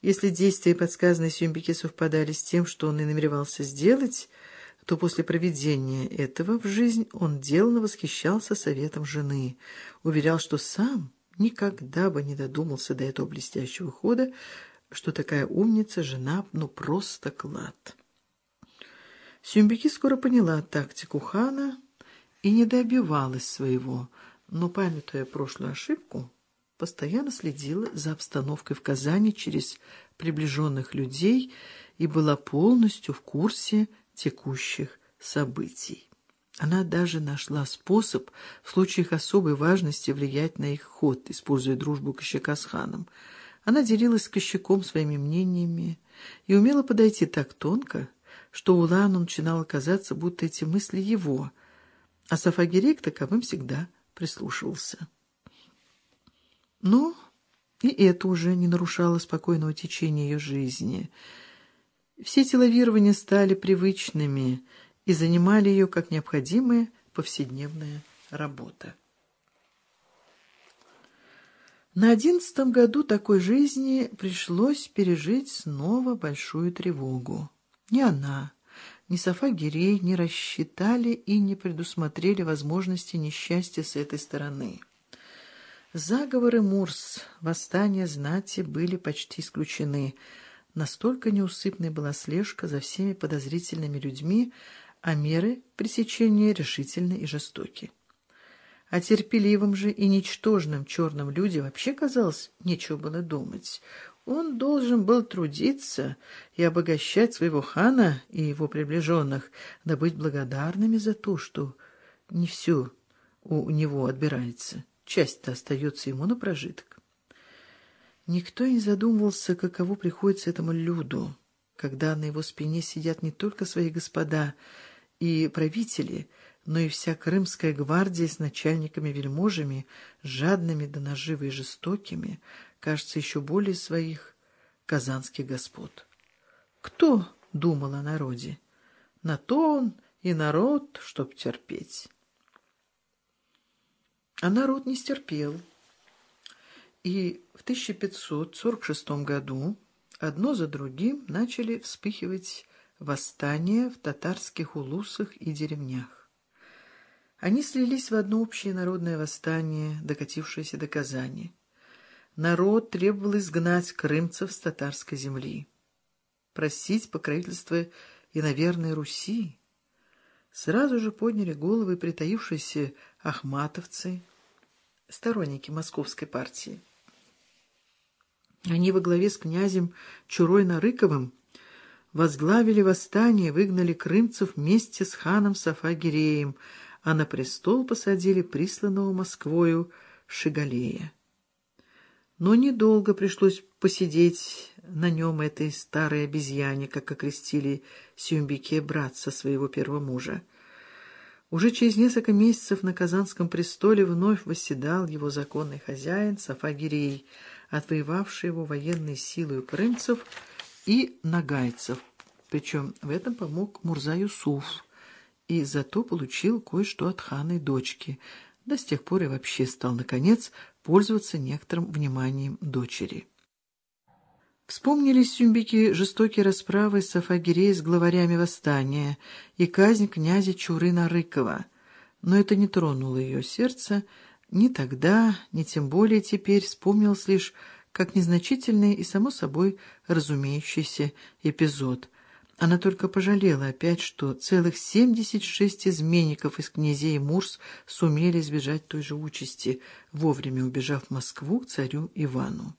Если действия, подсказанные Сюмбике, совпадали с тем, что он и намеревался сделать, то после проведения этого в жизнь он деланно восхищался советом жены, уверял, что сам никогда бы не додумался до этого блестящего хода, что такая умница жена, ну просто клад. Сюмбики скоро поняла тактику хана и не добивалась своего, но, памятуя прошлую ошибку, постоянно следила за обстановкой в Казани через приближенных людей и была полностью в курсе текущих событий. Она даже нашла способ в случаях особой важности влиять на их ход, используя дружбу Кощака с ханом. Она делилась с Кощаком своими мнениями и умела подойти так тонко, что Улану начинало казаться, будто эти мысли его, а Сафагирей таковым всегда прислушивался. Но и это уже не нарушало спокойного течения ее жизни. Все эти лавирования стали привычными и занимали ее как необходимая повседневная работа. На одиннадцатом году такой жизни пришлось пережить снова большую тревогу. Ни она, ни Софа Гирей не рассчитали и не предусмотрели возможности несчастья с этой стороны. Заговоры Мурс, восстания знати были почти исключены. Настолько неусыпной была слежка за всеми подозрительными людьми, а меры пресечения решительны и жестоки. О терпеливом же и ничтожном черном люде вообще, казалось, нечего было думать. Он должен был трудиться и обогащать своего хана и его приближенных, да быть благодарными за то, что не все у него отбирается. Часть-то остается ему на прожиток. Никто не задумывался, каково приходится этому люду, когда на его спине сидят не только свои господа и правители, но и вся крымская гвардия с начальниками-вельможами, жадными до наживы и жестокими, кажется, еще более своих казанских господ. Кто думал о народе? На то он и народ, чтоб терпеть. А народ не стерпел. И в 1546 году одно за другим начали вспыхивать восстания в татарских улусах и деревнях. Они слились в одно общее народное восстание, докатившееся до Казани. Народ требовал изгнать крымцев с татарской земли, просить покровительства и, наверное, Руси. Сразу же подняли головы притаившиеся ахматовцы, сторонники московской партии. Они во главе с князем Чурой-Нарыковым возглавили восстание, выгнали крымцев вместе с ханом Сафагиреем, а на престол посадили присланного Москвою Шигалея. Но недолго пришлось посидеть на нем этой старой обезьяне, как окрестили Сюмбике братца своего первого мужа. Уже через несколько месяцев на Казанском престоле вновь восседал его законный хозяин Сафагирей, отвоевавший его военной силой крымцев и нагайцев. Причем в этом помог Мурза Юсуф, и зато получил кое-что от ханы дочки, да с тех пор и вообще стал, наконец, пользоваться некоторым вниманием дочери. Вспомнились Сюмбики жестокие расправы Сафагирей с главарями восстания и казнь князя Чурына-Рыкова, но это не тронуло ее сердце ни тогда, ни тем более теперь вспомнилось лишь как незначительный и, само собой, разумеющийся эпизод. Она только пожалела опять, что целых семьдесят шесть изменников из князей Мурс сумели избежать той же участи, вовремя убежав в Москву к царю Ивану.